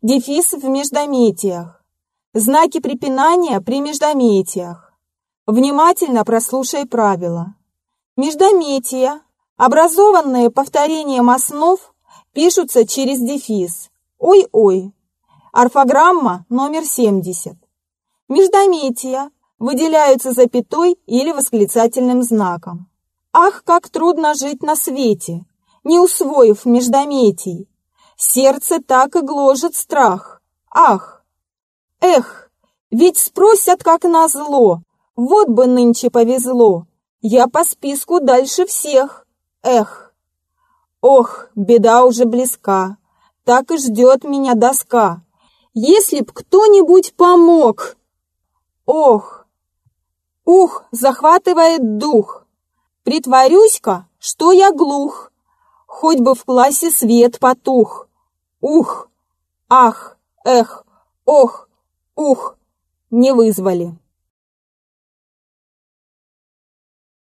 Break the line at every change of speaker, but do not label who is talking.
Дефис в междометиях. Знаки препинания при междометиях. Внимательно прослушай правила. Междометия, образованные повторением основ, пишутся через дефис. Ой-ой. Орфограмма номер 70. Междометия выделяются запятой или восклицательным знаком. Ах, как трудно жить на свете, не усвоив междометий. Сердце так и гложет страх. Ах! Эх, ведь спросят, как назло, вот бы нынче повезло. Я по списку дальше всех. Эх! Ох, беда уже близка, так и ждет меня доска. Если б кто-нибудь помог! Ох! Ух, захватывает дух! Притворюсь-ка, что я глух, хоть бы в классе свет потух. Ух! Ах! Эх! Ох! Ух! Не вызвали.